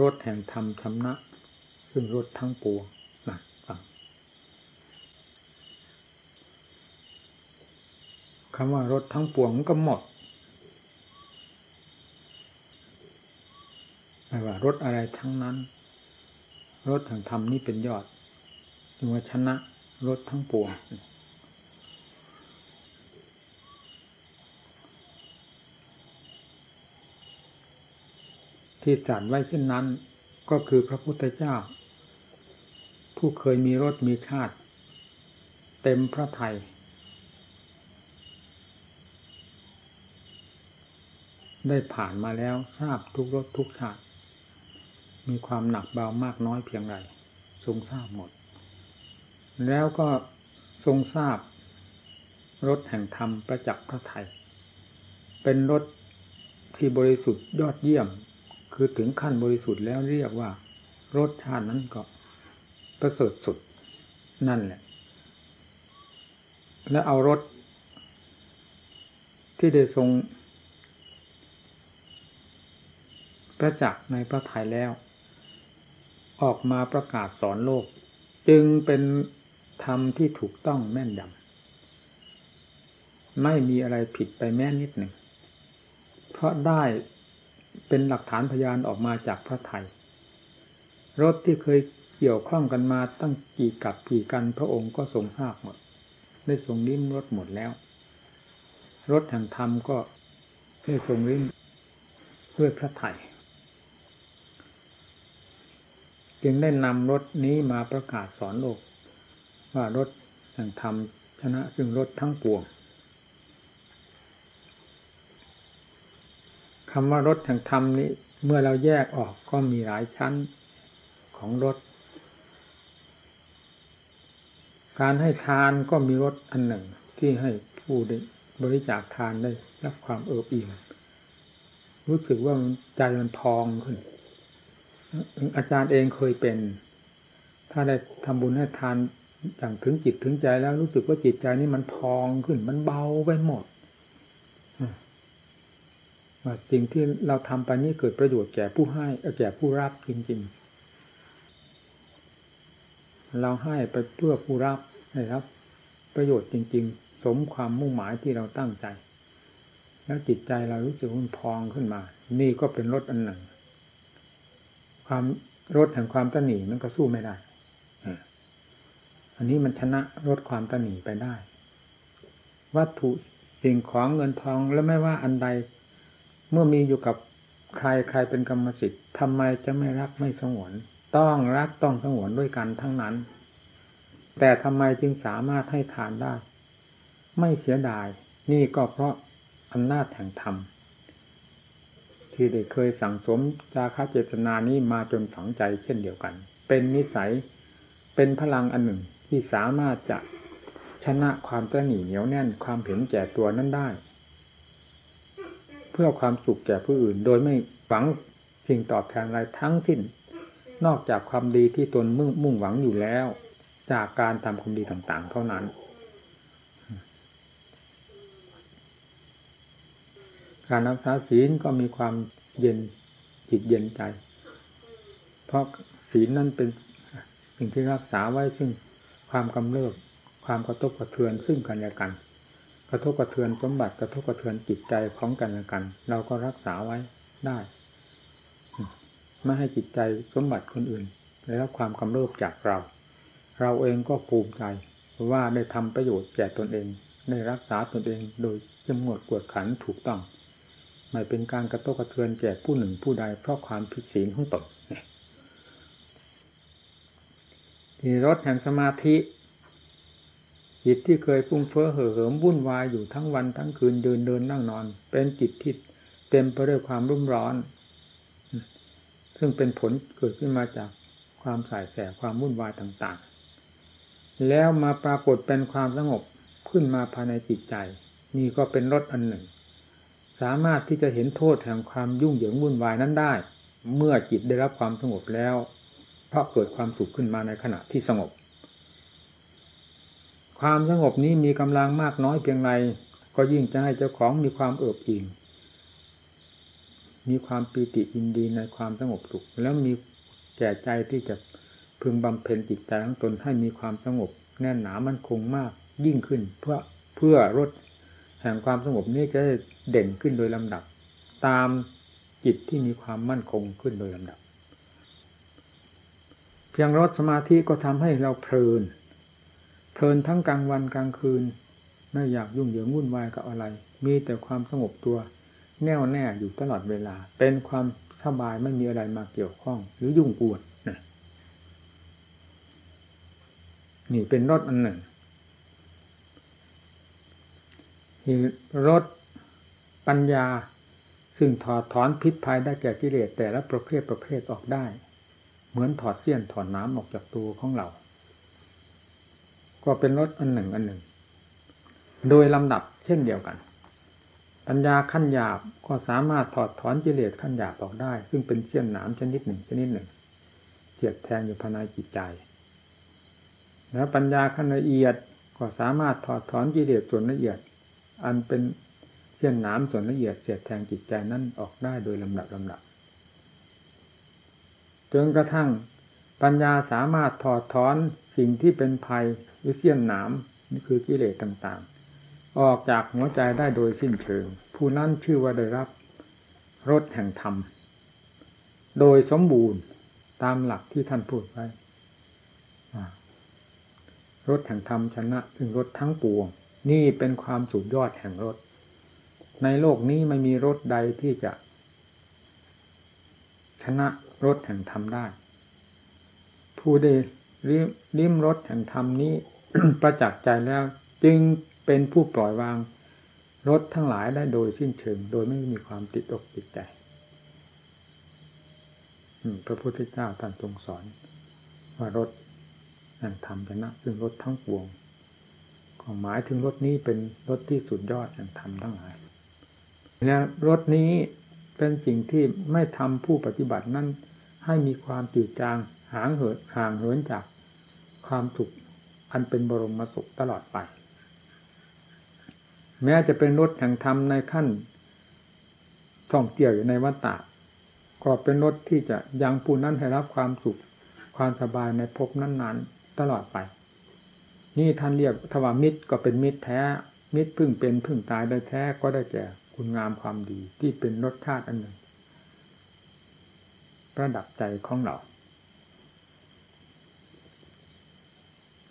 รถแห่งธรรมชำนะ ซึ่งรถทั้งปวงนะฟังคำว่ารถทั้งปวงก็หมดไม่ว่ารถอะไรทั้งนั้นรถแห่งธรรมนี่เป็นยอดจึงว่าชนะรถทั้งปวง ที่จัดไว้เช่นนั้น ก็คือพระพุทธเจ้า ผู้เคยมีรถมีชาติ เต็มพระไทยได้ผ่านมาแล้วทราบทุกรถทุกชาติ มีความหนักเบามากน้อยเพียงไรทรงทราบหมด แล้วก็ทรงทราบรถแห่งธรรมประจักษ์พระไทยเป็นรถที่บริสุทธิ์ยอดเยี่ยม คือถึงขั้นบริสุทธิ์แล้วเรียกว่า รสชาตินั้นก็ประเสริฐสุดนั่นแหละ และเอารถที่ได้ทรงประจักษ์ในพระทัยแล้ว ออกมาประกาศสอนโลก จึงเป็นธรรมที่ถูกต้องแม่นยำไม่มีอะไรผิดไปแม้นิดหนึ่ง เพราะได้ เป็นหลักฐานพยานออกมาจากพระไทย รถที่เคยเกี่ยวข้องกันมาตั้งกี่กับกี่กันพระองค์ก็ทรงทราบหมด ได้ทรงลิ้มรถหมดแล้ว รถแห่งธรรมก็ได้ทรงลิ้มด้วยพระไทยจึงได้นำรถนี้มาประกาศสอนโลก ว่ารถแห่งธรรมชนะซึ่งรถทั้งปวง คำว่ารถแห่งธรรมนี้ เมื่อเราแยกออกก็มีหลายชั้นของรถการให้ทานก็มีรถอันหนึ่งที่ให้ผู้ได้บริจาคทานได้รับความเอิบอิ่มรู้สึกว่าใจมันพองขึ้น อาจารย์เองเคยเป็น ถ้าได้ทำบุญให้ทานอย่างถึงจิตถึงใจแล้วรู้สึกว่าจิตใจนี่มันพองขึ้น มันเบาไปหมด ว่าสิ่งที่เราทำไปนี่เกิดประโยชน์แก่ผู้ให้แก่ผู้รับจริง ๆ เราให้ไปเพื่อผู้รับให้รับ ประโยชน์จริง ๆ สมความมุ่งหมายที่เราตั้งใจ แล้วจิตใจเรารู้สึกมันพองขึ้นมา นี่ก็เป็นรถอันหนึ่ง ความรถแห่งความตนีมันก็สู้ไม่ได้อันนี้มันชนะรถความตนีไปได้ วัตถุสิ่งของเงินทองแล้วไม่ว่าอันใด เมื่อมีอยู่กับใครใครเป็นกรรมสิทธิ์ทำไมจะไม่รักไม่สงวน ต้องรักต้องสงวนด้วยกันทั้งนั้น แต่ทำไมจึงสามารถให้ทานได้ ไม่เสียดาย นี่ก็เพราะอำนาจแห่งธรรม ที่ได้เคยสั่งสมจาคาเจตนานี้มาจนฝังใจเช่นเดียวกัน เป็นนิสัยเป็นพลังอันหนึ่งที่สามารถจะชนะความตระหนี่เหนียวแน่นความเห็นแก่ตัวนั้นได้ พื่อความสุขแก่ผู้อื่น โดยไม่หวังสิ่งตอบแทนอะไรทั้งสิ้น นอกจากความดีที่ตนมุ่งมุ่งหวังอยู่แล้ว จากการทำความดีต่างๆ เท่านั้น การรักษาศีลก็มีความเย็นจิตเย็นใจ เพราะศีลนั้นเป็นสิ่งที่รักษาไว้ซึ่งความกำเริบความกระทบกระเทือนซึ่งกันและกัน กระทบกระเทือนสมบัติกระทบกระเทือนจิตใจของกันและกัน เราก็รักษาไว้ได้ ไม่ให้จิตใจสมบัติคนอื่นได้รับความกำเริบจากเรา เราเองก็ภูมิใจว่าได้ทำประโยชน์แก่ตนเอง ได้รักษาตนเองโดยจำงวดกวดขันถูกต้องไม่เป็นการกระทบกระเทือนแก่ผู้หนึ่งผู้ใดเพราะความผิดศีลของตนที่รถแห่งสมาธิ จิตที่เคยฟุ้งเฟ้อเห่อเหิมวุ่นวายอยู่ทั้งวันทั้งคืนเดินเดินนั่งนอน เป็นจิตที่เต็มไปด้วยความรุ่มร้อน ซึ่งเป็นผลเกิดขึ้นมาจากความสายแสความวุ่นวายต่างๆ แล้วมาปรากฏเป็นความสงบขึ้นมาภายในจิตใจ นี่ก็เป็นรสอันหนึ่ง สามารถที่จะเห็นโทษแห่งความยุ่งเหยิงวุ่นวายนั้นได้ เมื่อจิตได้รับความสงบแล้ว เพราะเกิดความสุขขึ้นมาในขณะที่สงบ ความสงบนี้มีกำลังมากน้อยเพียงไรก็ยิ่งจะให้เจ้าของมีความเอิบอิ่มมีความปีติยินดีในความสงบสุข แล้วมีแก่ใจที่จะพึงบำเพ็ญจิตใจของตนให้มีความสงบ แน่นหนามั่นคงมากยิ่งขึ้น เพื่อเพื่อลดแห่งความสงบนี้จะเด่นขึ้นโดยลำดับ ตามจิตที่มีความมั่นคงขึ้นโดยลำดับ เพียงรถสมาธิก็ทำให้เราเพลิน เพลินทั้งกลางวันกลางคืน ไม่อยากยุ่งเหยิงวุ่นวายกับอะไร มีแต่ความสงบตัว แน่วแน่อยู่ตลอดเวลา เป็นความสบายไม่มีอะไรมาเกี่ยวข้อง หรือยุ่งกวนนี่เป็นรถอันหนึ่งรถปัญญา ซึ่งถอดถอนพิษภัยได้แก่กิเลสแต่ละประเภทประเภทออกได้ เหมือนถอดเสี้ยนถอดน้ำออกจากตัวของเรา ก็เป็นรถอันหนึ่งอันหนึ่ง โดยลำดับเช่นเดียวกัน ปัญญาขั้นหยาบก็สามารถถอดถอนกิเลสขั้นหยาบออกได้ ซึ่งเป็นเสี้ยนหนามชนิดหนึ่งชนิดหนึ่งเจียดแทงอยู่ภายในจิตใจ แล้วปัญญาขั้นละเอียดก็สามารถถอดถอนกิเลสส่วนละเอียด อันเป็นเช่นน้ำส่วนละเอียดเสียดแทงจิตใจนั่นออกได้โดยลำดับลำดับจนกระทั่ง ปัญญาสามารถถอดถอนสิ่งที่เป็นภัยหรือเสี้ยนหนามนี่คือกิเลสต่างๆ ออกจากหัวใจได้โดยสิ้นเชิง ผู้นั้นชื่อว่าได้รับรสแห่งธรรม โดยสมบูรณ์ตามหลักที่ท่านพูดไว้รถแห่งธรรมชนะถึงรถทั้งปวง นี่เป็นความสุดยอดแห่งรถในโลกนี้ไม่มีรถใดที่จะชนะรถแห่งธรรมได้ ผู้ใดริมรถแห่งธรรมนี้ ประจักษ์ใจแล้วจึงเป็นผู้ปล่อยวางรถทั้งหลายได้โดยสิ้นเชิง โดยไม่มีความติดอกติดใจพระพุทธเจ้าท่านทรงสอน ว่ารถแห่งธรรมชนะซึ่งรถทั้งปวงก็หมายถึงรถนี้เป็นรถที่สุดยอดแห่งธรรมทั้งหลายและรถนี้เป็นสิ่งที่ไม่ทำผู้ปฏิบัตินั้นให้มีความจืดจาง ห่างเหินห่างเหินจากความสุขอันเป็นบรมสุขตลอดไป แม้จะเป็นรถแห่งธรรมในขั้นท่องเที่ยวอยู่ในวัฏฏะก็เป็นรถที่จะยังผู้นั้นให้รับความสุขความสบายในภพนั้น ๆ ตลอดไป นี่ท่านเรียกทวามิตรก็เป็นมิตรแท้ มิตรพึ่งเป็นพึ่งตายได้แท้ก็ได้แก่คุณงามความดีที่เป็นรสชาติอันหนึ่ง ประดับใจของเรา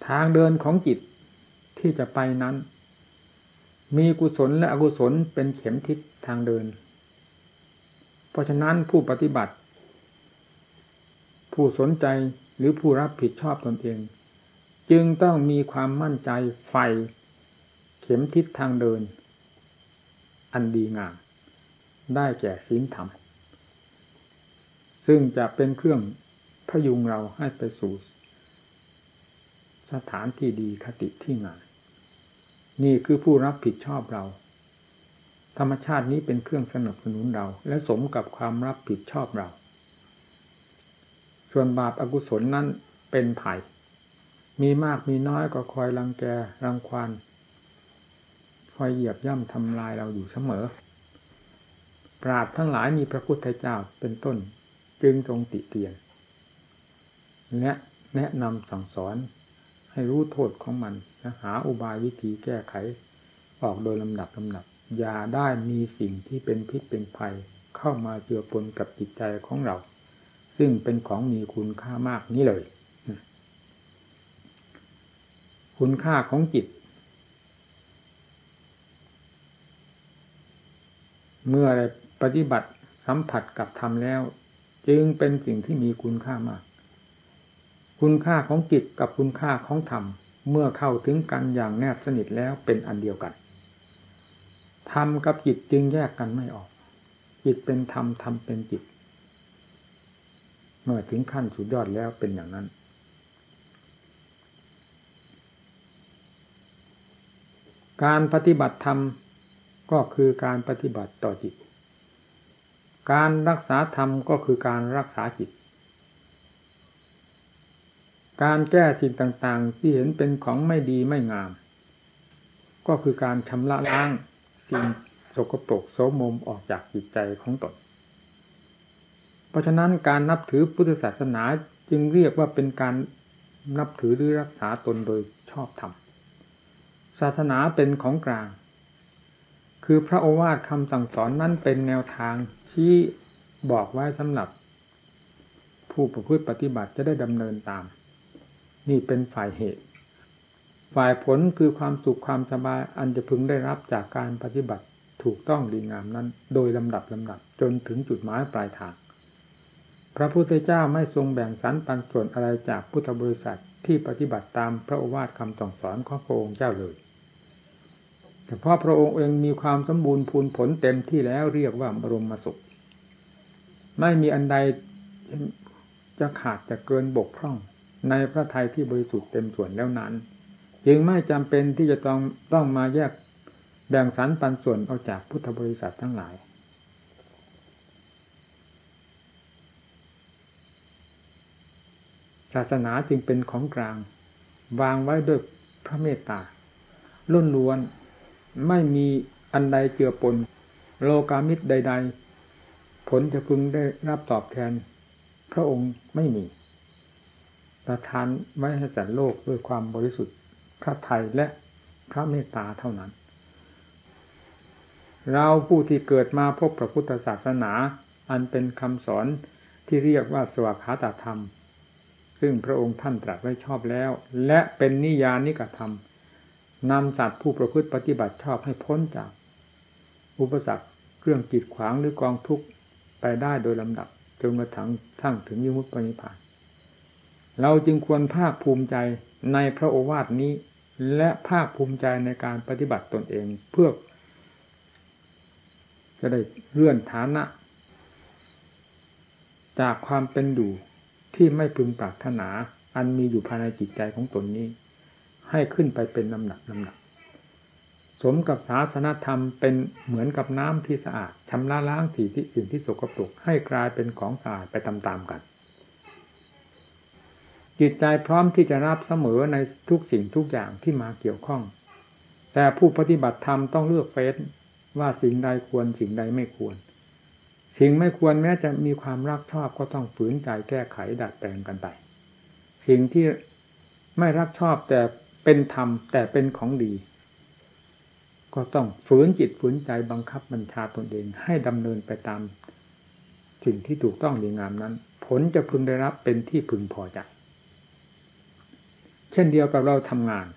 ทางเดินของจิตที่จะไปนั้น มีกุศลและอกุศลเป็นเข็มทิศทางเดิน เพราะฉะนั้นผู้ปฏิบัติ ผู้สนใจหรือผู้รับผิดชอบตนเอง จึงต้องมีความมั่นใจไฟเข็มทิศทางเดิน อันดีงามได้แก่ศีลธรรม ซึ่งจะเป็นเครื่องพยุงเราให้ไปสู่ สถานที่ดีคติที่งามนี่คือผู้รับผิดชอบเรา ธรรมชาตินี้เป็นเครื่องสนับสนุนเรา และสมกับความรับผิดชอบเรา ส่วนบาปอากุศลนั้นเป็นไผ่มีมากมีน้อยก็คอยรังแกรังควานคอยเหยียบย่ำทำลายเราอยู่เสมอ ปราบทั้งหลายมีพระพุทธเจ้าเป็นต้นจึงทรงติเตียน และแนะนำสั่งสอน ให้รู้โทษของมันและหาอุบายวิธีแก้ไข ออกโดยลำดับลำดับ อย่าได้มีสิ่งที่เป็นพิษเป็นภัย เข้ามาเจือปนกับจิตใจของเรา ซึ่งเป็นของมีคุณค่ามากนี้เลย คุณค่าของจิต เมื่อปฏิบัติสัมผัสกับธรรมแล้ว จึงเป็นสิ่งที่มีคุณค่ามาก คุณค่าของจิตกับคุณค่าของธรรม เมื่อเข้าถึงกันอย่างแนบสนิทแล้วเป็นอันเดียวกัน ธรรมกับจิตจึงแยกกันไม่ออก จิตเป็นธรรมธรรมเป็นจิต เมื่อถึงขั้นสุดยอดแล้วเป็นอย่างนั้น การปฏิบัติธรรมก็คือการปฏิบัติต่อจิต การรักษาธรรมก็คือการรักษาจิต การแก้สิ่งต่างๆ ที่เห็นเป็นของไม่ดีไม่งาม ก็คือการชำระล้างสิ่งสกปรกโสมมออกจากจิตใจของตน เพราะฉะนั้นการนับถือพุทธศาสนาจึงเรียกว่าเป็นการนับถือหรือรักษาตนโดยชอบธรรม ศาสนาเป็นของกลาง คือพระโอวาทคำสั่งสอนนั้นเป็นแนวทางที่บอกไว้สำหรับ ผู้ประพฤติปฏิบัติจะได้ดำเนินตาม นี่เป็นฝ่ายเหตุ ฝ่ายผลคือความสุขความสบายอันจะพึงได้รับจากการปฏิบัติถูกต้องดีงามนั้น โดยลำดับลำดับจนถึงจุดหมายปลายทาง พระพุทธเจ้าไม่ทรงแบ่งสรรปันส่วนอะไรจากพุทธบริษัทที่ปฏิบัติตามพระโอวาทคำสั่งสอนของพระองค์เจ้าเลยแต่เพราะพระองค์เองมีความสมบูรณ์พูนผลเต็มที่แล้วเรียกว่าบรมสุข ไม่มีอันใดจะขาดจะเกินบกพร่อง ในพระทัยที่บริสุทธิ์เต็มส่วนแล้วนั้น จึงไม่จำเป็นที่จะต้องต้องมาแยกแบ่งสรรปันส่วนออกจากพุทธบริษัททั้งหลาย ศาสนาจึงเป็นของกลาง วางไว้ด้วยพระเมตตาล้นล้วนไม่มีอันใดเจือปน โลกามิตรใด ๆ ผลจะพึงได้รับตอบแทน พระองค์ไม่มี ประทานไว้ให้สัตว์โลกด้วยความบริสุทธิ์พระไทยและพระเมตตาเท่านั้น เราผู้ที่เกิดมาพบพระพุทธศาสนา อันเป็นคำสอนที่เรียกว่าสวากขาตธรรม ซึ่งพระองค์ท่านตรัสไว้ชอบแล้ว และเป็นนิยานิกธรรมนำสัตว์ผู้ประพฤติปฏิบัติชอบให้พ้นจาก อุปสรรคเครื่องกีดขวางหรือกองทุกข์ไปได้โดยลำดับจนกระทั่งทั้งถึงยมุตปณิพาน เราจึงควรภาคภูมิใจในพระโอวาทนี้ และภาคภูมิใจในการปฏิบัติตนเองเพื่อ จะได้เลื่อนฐานะ จากความเป็นอยู่ที่ไม่พึงปรารถนา อันมีอยู่ภายในจิตใจของตนนี้ ให้ขึ้นไปเป็นลำหนักลำหนักสมกับศาสนธรรมเป็นเหมือนกับน้ำที่สะอาดชำระล้างสิ่งที่สิ่งที่สกปรกให้กลายเป็นของสะอาดไปตามๆกัน จิตใจพร้อมที่จะรับเสมอในทุกสิ่งทุกอย่างที่มาเกี่ยวข้อง แต่ผู้ปฏิบัติธรรมต้องเลือกเฟ้นว่าสิ่งใดควรสิ่งใดไม่ควร สิ่งไม่ควรแม้จะมีความรักชอบก็ต้องฝืนใจแก้ไขดัดแปลงกันไป สิ่งที่ไม่รักชอบแต่เป็นธรรมแต่เป็นของดี ก็ต้องฝืนจิตฝืนใจบังคับบัญชาตนเองให้ดำเนินไปตาม สิ่งที่ถูกต้องดีงามนั้น ผลจะพึงได้รับเป็นที่พึงพอใจ เช่นเดียวกับเราทำงาน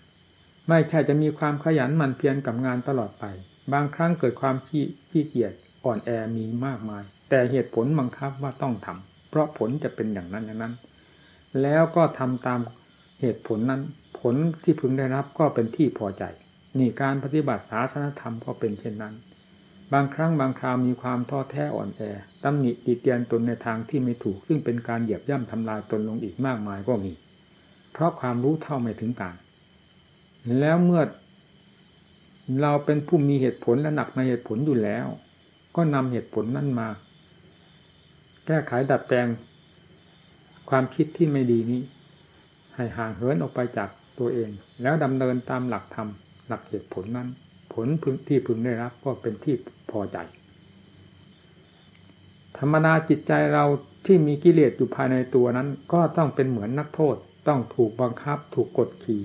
ไม่ใช่จะมีความขยันหมั่นเพียรกับงานตลอดไป บางครั้งเกิดความขี้ขี้เกียจอ่อนแอมีมากมาย แต่เหตุผลบังคับว่าต้องทำเพราะผลจะเป็นอย่างนั้นอย่างนั้น แล้วก็ทำตามเหตุผลนั้น ผลที่พึงได้รับก็เป็นที่พอใจ นี่การปฏิบัติศาสนธรรมก็เป็นเช่นนั้น บางครั้งบางคราวมีความท้อแท้อ่อนแอตำหนิติเตียนตนในทางที่ไม่ถูก ซึ่งเป็นการเหยียบย่ำทำลายตนลงอีกมากมายก็มี เพราะความรู้เท่าไม่ถึงการ แล้วเมื่อเราเป็นผู้มีเหตุผลและหนักในเหตุผลอยู่แล้ว ก็นำเหตุผลนั้นมา แก้ไขดัดแปลง ความคิดที่ไม่ดีนี้ ให้ห่างเหินออกไปจากตัวเอง แล้วดำเนินตามหลักธรรมหลักเหตุผลนั้น ผลที่พึงได้รับก็เป็นที่พอใจ ธรรมนาจิตใจเราที่มีกิเลสอยู่ภายในตัวนั้น ก็ต้องเป็นเหมือนนักโทษ ต้องถูกบังคับ ถูกกดขี่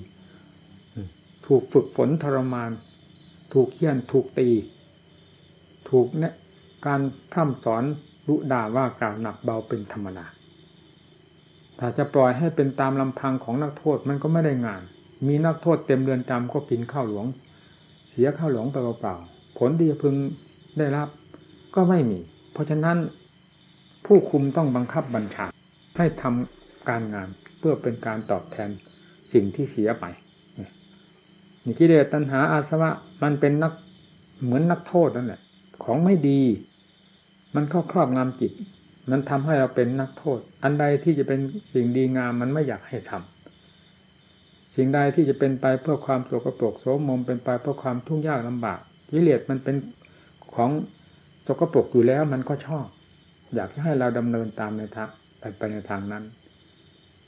ถูกฝึกฝนทรมาน ถูกเคี่ยนถูกตี ถูกเนี่ยการพร่ำสอนรุด่าว่ากล่าวหนักเบาเป็นธรรมดาถ้าจะปล่อยให้เป็นตามลำพังของนักโทษมันก็ไม่ได้งาน มีนักโทษเต็มเรือนจำก็กินข้าวหลวง เสียข้าวหลวงไปเปล่าๆผลที่จะพึงได้รับ ก็ไม่มี เพราะฉะนั้นผู้คุมต้องบังคับบัญชาให้ทำการงาน พื่อเป็นการตอบแทนสิ่งที่เสียไปนี่กิเลสตัณหาอาสวะมันเป็นนักเหมือนนักโทษนั่นแหละ ของไม่ดี มันเข้าครอบงำจิต มันทำให้เราเป็นนักโทษ อันใดที่จะเป็นสิ่งดีงามมันไม่อยากให้ทำสิ่งใดที่จะเป็นไปเพื่อความโศกโปรกโสมมเป็นไปเพื่อความทุกข์ยากลำบากกิเลสมันเป็นของโศกโปรกอยู่แล้วมันก็ชอบ อยากให้เราดำเนินตามในทางไปในทางนั้น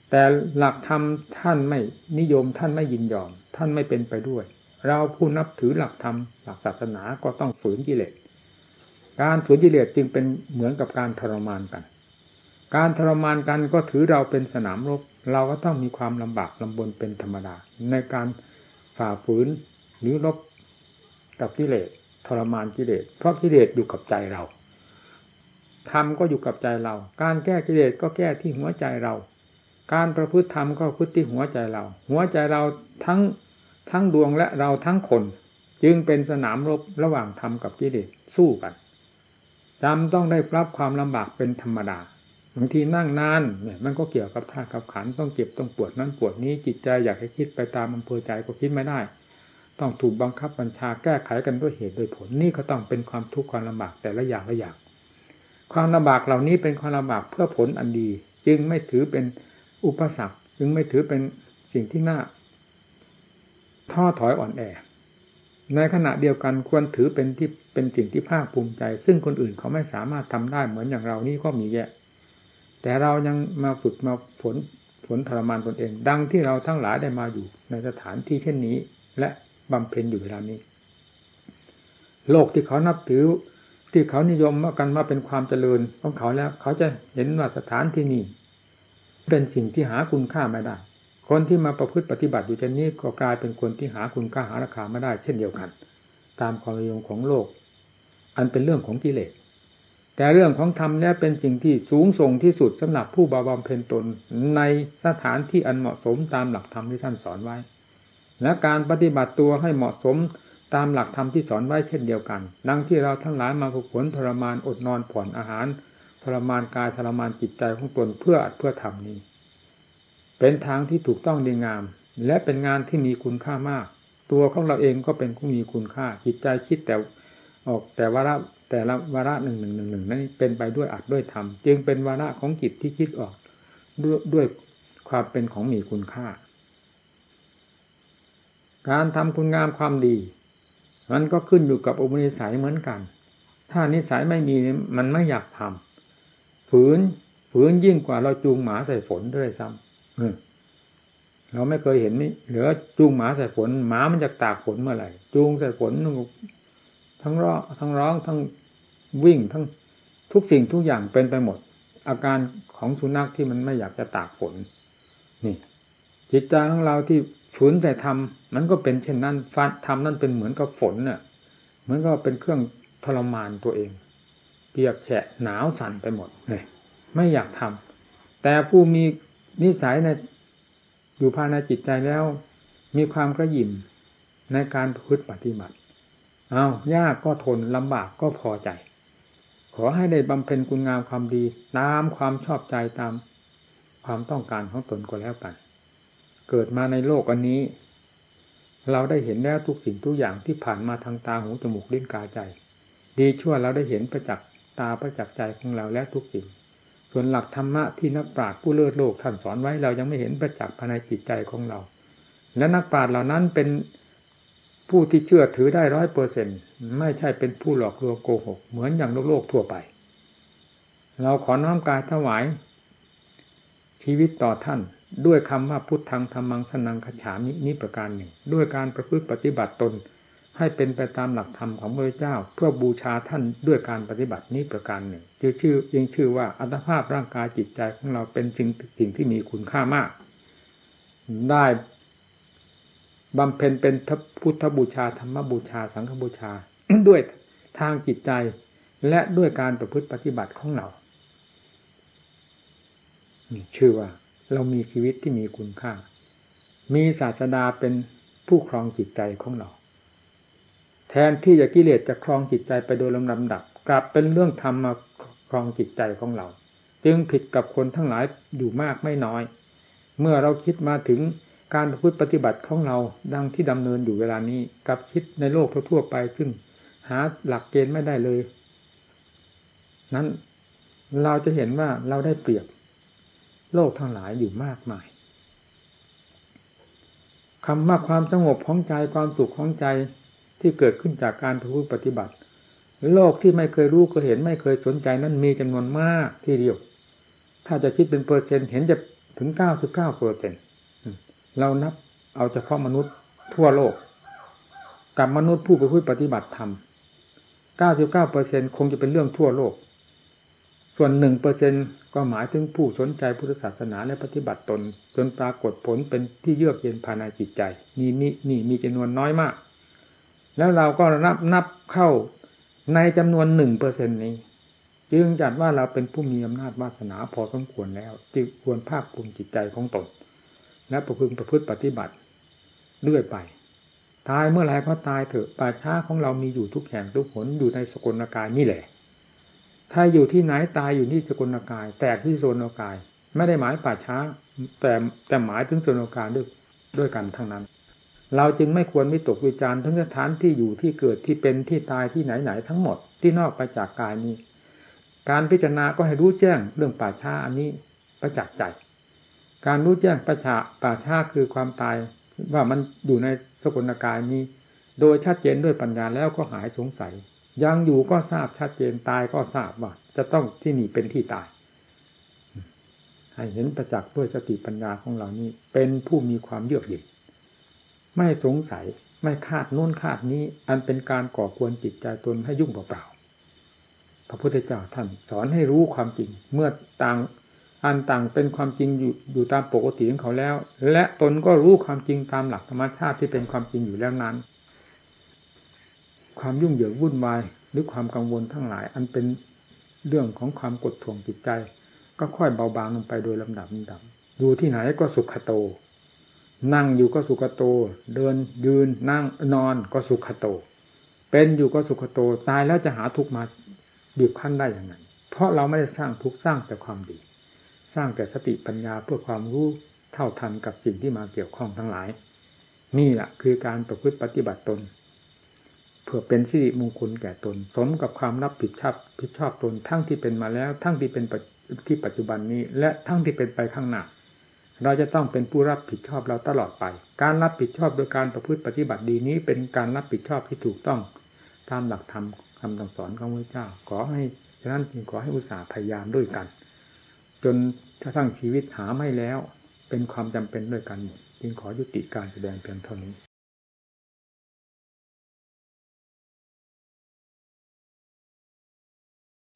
แต่หลักธรรมท่านไม่นิยมท่านไม่ยินยอม ท่านไม่เป็นไปด้วย เราผู้นับถือหลักธรรมหลักศาสนาก็ต้องฝืนกิเลสการฝืนกิเลสจึงเป็นเหมือนกับการทรมานกัน การทรมานกันก็ถือเราเป็นสนามรบเราก็ต้องมีความลำบากลำบนเป็นธรรมดา ในการฝ่าฝืนหรือรบกับกิเลสทรมานกิเลสเพราะกิเลสอยู่กับใจเราธรรมก็อยู่กับใจเรา การแก้กิเลสก็แก้ที่หัวใจเรา การประพฤติธรรมก็พฤติที่หัวใจเรา หัวใจเราทั้งทั้งดวงและเราทั้งคน จึงเป็นสนามรบระหว่างธรรมกับกิเลสสู้กันจำต้องได้รับความลำบากเป็นธรรมดาบางทีนั่งนานเนี่ยมันก็เกี่ยวกับท่ากับขันต้องเจ็บต้องปวดนั่นปวดนี้จิตใจอยากให้คิดไปตามอำเภอใจก็คิดไม่ได้ ต้องถูกบังคับบัญชาแก้ไขกันด้วยเหตุด้วยผลนี่ก็ต้องเป็นความทุกข์ความลำบากแต่ละอย่างละอย่างความลำบากเหล่านี้เป็นความลำบากเพื่อผลอันดี จึงไม่ถือเป็น อุปสรรคจึงไม่ถือเป็นสิ่งที่น่าท้อถอยอ่อนแอ ในขณะเดียวกันควรถือเป็นที่เป็นสิ่งที่ภาคภูมิใจ ซึ่งคนอื่นเขาไม่สามารถทำได้เหมือนอย่างเรานี่ก็มีแยะ แต่เรายังมาฝึกมาฝนฝนทรมานตนเอง ดังที่เราทั้งหลายได้มาอยู่ ในสถานที่เช่นนี้ และบำเพ็ญอยู่เวลานี้ โลกที่เขานับถือที่เขานิยมกันว่าเป็นความเจริญของเขาแล้ว เขาจะเห็นว่าสถานที่นี้ เป็นสิ่งที่หาคุณค่าไม่ได้ คนที่มาประพฤติปฏิบัติอยู่เช่นนี้ก็กลายเป็นคนที่หาคุณค่าหาราคาไม่ได้ เช่นเดียวกัน ตามความนิยมของโลก อันเป็นเรื่องของกิเลสแต่เรื่องของธรรมเนี่ยเป็นสิ่งที่สูงส่งที่สุดสำหรับผู้บาบำเพ็ญตนในสถานที่อันเหมาะสมตามหลักธรรมที่ท่านสอนไว้ และการปฏิบัติตัวให้เหมาะสมตามหลักธรรมที่สอนไว้เช่นเดียวกัน ดังที่เราทั้งหลายมาฝึกฝนทรมานอดนอนผ่อนอาหาร รมานกายทรมานจิตใจของตนเพื่ออัดเพื่อทำนี้ เป็นทางที่ถูกต้องดีงาม และเป็นงานที่มีคุณค่ามาก ตัวของเราเองก็เป็นผู้มีคุณค่า จิตใจคิดแต่ออกแต่ว่าแต่ละวาระหนึ่งหนึ่งหนึ่งหนึ่งนั้นเป็นไปด้วยอัดด้วยธรรมจึงเป็นวาระของจิตที่คิดออกด้วยด้วยความเป็นของมีคุณค่า การทำคุณงามความดี มันก็ขึ้นอยู่กับอุปนิสัยเหมือนกัน ถ้านิสัยไม่มีมันไม่อยากทำ ฝืน ฝืนยิ่งกว่าเราจูงหมาใส่ฝนด้วยซ้ำเราไม่เคยเห็นนี่เหลือจูงหมาใส่ฝนหมามันจะตากฝนเมื่อไหร่จูงใส่ฝนทั้งร้องทั้งร้องทั้งวิ่งทั้งทุกสิ่งทุกอย่างเป็นไปหมด อาการของสุนัขที่มันไม่อยากจะตากฝนนี่ จิตใจของเราที่ฝืนแต่ทำมันก็เป็นเช่นนั้นฟันทำนั่นเป็นเหมือนกับฝนเน่ะ เหมือนกับเป็นเครื่องทรมานตัวเองเปียกแฉะหนาวสั่นไปหมดเลยไม่อยากทำแต่ผู้มีนิสัยในอยู่ภายในจิตใจแล้ว มีความกระยิมในการพฤติปฏิบัติเอายากก็ทนลำบากก็พอใจ ขอให้ได้บำเพ็ญคุณงามความดีตามความชอบใจตามความต้องการของตนก็แล้วกัน เกิดมาในโลกอันนี้ เราได้เห็นแล้วทุกสิ่งทุกอย่างที่ผ่านมาทางตาหูจมูกลิ้นกายใจ ดีชั่วเราได้เห็นประจักษ์ ตาประจักษ์ใจของเราและทุกสิ่ง ส่วนหลักธรรมะที่นักปราชญ์ผู้เลิศโลกท่านสอนไว้เรายังไม่เห็นประจักษ์ภายในจิตใจของเรา และนักปราชญ์เหล่านั้นเป็นผู้ที่เชื่อถือได้ร้อยเปอร์เซ็นไม่ใช่เป็นผู้หลอกลวงโกหก เหมือนอย่างโลกโลกทั่วไป เราขอน้อมกายถวาย ชีวิตต่อท่านด้วยคำว่าพุทธังธรรมังสนังขฉามินี้ประการหนึ่ง ด้วยการประพฤติปฏิบัติตน ให้เป็นไปตามหลักธรรมของพระเจ้า เพื่อบูชาท่านด้วยการปฏิบัตินี้ประการหนึ่งจึงชื่อยังชื่อว่าอัตภาพร่างกายจิตใจของเราเป็นสิ่งสิ่งที่มีคุณค่ามาก ได้บำเพ็ญเป็นพุทธบูชาธรรมบูชา สังฆบูชา ด้วยทางจิตใจและด้วยการประพฤติปฏิบัติของเราชื่อว่า เรามีชีวิตที่มีคุณค่า มีศาสดาเป็นผู้ครองจิตใจของเรา แทนที่จะกิเลสจะครองจิตใจไปโดยลำดับ กลับเป็นเรื่องธรรมมาครองจิตใจของเรา จึงผิดกับคนทั้งหลายอยู่มากไม่น้อย เมื่อเราคิดมาถึงการพูดปฏิบัติของเราดังที่ดำเนินอยู่เวลานี้กับคิดในโลกทั่วไปขึ้นหาหลักเกณฑ์ไม่ได้เลย นั้นเราจะเห็นว่าเราได้เปรียบโลกทั้งหลายอยู่มากมายคำว่าความสงบของใจความสุขของใจ ที่เกิดขึ้นจากการพูดปฏิบัติ โลกที่ไม่เคยรู้เคยเห็นไม่เคยสนใจนั้นมีจำนวนมากทีเดียว ถ้าจะคิดเป็นเปอร์เซ็นต์เห็นจะถึงเก้าสิบเก้าเปอร์เซ็นต์เรานับเอาเฉพาะมนุษย์ทั่วโลก กับมนุษย์ผู้ไปพูดปฏิบัติธรรม99เปอร์เซ็นคงจะเป็นเรื่องทั่วโลก ส่วนหนึ่งเปอร์เซ็นก็หมายถึงผู้สนใจพุทธศาสนาและปฏิบัติตน จนปรากฏผลเป็นที่เยือกเย็นภายในจิตใจ นี่นี่นี่มีจำนวนน้อยมาก แล้วเราก็นับนับเข้าในจำนวนหนึ่งเปอร์เซ็นนี้ จึงจัดว่าเราเป็นผู้มีอำนาจวาสนาพอสมควรแล้วจึงควรภาคภูมิจิตใจของตน และประพฤติประพฤติปฏิบัติเรื่อยไป ตายเมื่อไรก็ตายเถอะป่าช้าของเรามีอยู่ทุกแห่งทุกหนอยู่ในสกลกายนี่แหละ ถ้าอยู่ที่ไหนตายอยู่ที่สกลกาย แตกที่โซนกาย ไม่ได้หมายป่าช้า แต่แต่หมายถึงโซนกายด้วยด้วยกันทั้งนั้น เราจึงไม่ควรวิตกวิจารณ์ทั้งสถานที่อยู่ที่เกิดที่เป็นที่ตายที่ไหนไหนทั้งหมดที่นอกไปจากกายนี้ การพิจารณาก็ให้รู้แจ้งเรื่องป่าช้าอันนี้ประจักษ์ใจ การรู้แจ้งประชาป่าช้าคือความตายว่ามันอยู่ในสกุลกายนี้ โดยชัดเจนด้วยปัญญาแล้วก็หายสงสัย ยังอยู่ก็ทราบชัดเจนตายก็ทราบว่า จะต้องที่นี่เป็นที่ตาย ให้เห็นประจักษ์ด้วยสติปัญญาของเรานี้เป็นผู้มีความเยือกเย็น ไม่สงสัยไม่คาดโน้นคาดนี้ อันเป็นการก่อกวนจิตใจตนให้ยุ่งเปล่าๆพระพุทธเจ้าท่านสอนให้รู้ความจริง เมื่อต่างอันต่างเป็นความจริงอยู่อยู่ตามปกติของเขาแล้ว และตนก็รู้ความจริงตามหลักธรรมชาติที่เป็นความจริงอยู่แล้วนั้น ความยุ่งเหยิงวุ่นวายหรือความกังวลทั้งหลาย อันเป็นเรื่องของความกดท่วงจิตใจ ก็ค่อยเบาบางลงไปโดยลำดับลำดับอยู่ที่ไหนก็สุขโต นั่งอยู่ก็สุขโต เดินยืนนั่งนอนก็สุขโต เป็นอยู่ก็สุขโต ตายแล้วจะหาทุกข์มาบีบคั้นได้อย่างไรเพราะเราไม่ได้สร้างทุกข์สร้างแต่ความดี สร้างแต่สติปัญญาเพื่อความรู้เท่าทันกับสิ่งที่มาเกี่ยวข้องทั้งหลาย นี่แหละคือการประพฤติปฏิบัติตน เพื่อเป็นสิริมงคลแก่ตน สมกับความรับผิดชอบผิดชอบตนทั้งที่เป็นมาแล้ว ทั้งที่เป็นที่ปัจจุบันนี้ และทั้งที่เป็นไปข้างหน้า เราจะต้องเป็นผู้รับผิดชอบเราตลอดไป การรับผิดชอบโดยการประพฤติปฏิบัติดีนี้ เป็นการรับผิดชอบที่ถูกต้องตามหลักธรรมคำสั่งสอนของพระเจ้า ขอให้ฉะนั้นจึงขอให้อุตสาห์พยายามด้วยกัน จนกระทั่งชีวิตหาไม่แล้ว เป็นความจำเป็นด้วยกัน จึงขอยุติการแสดงเพียงเท่านี้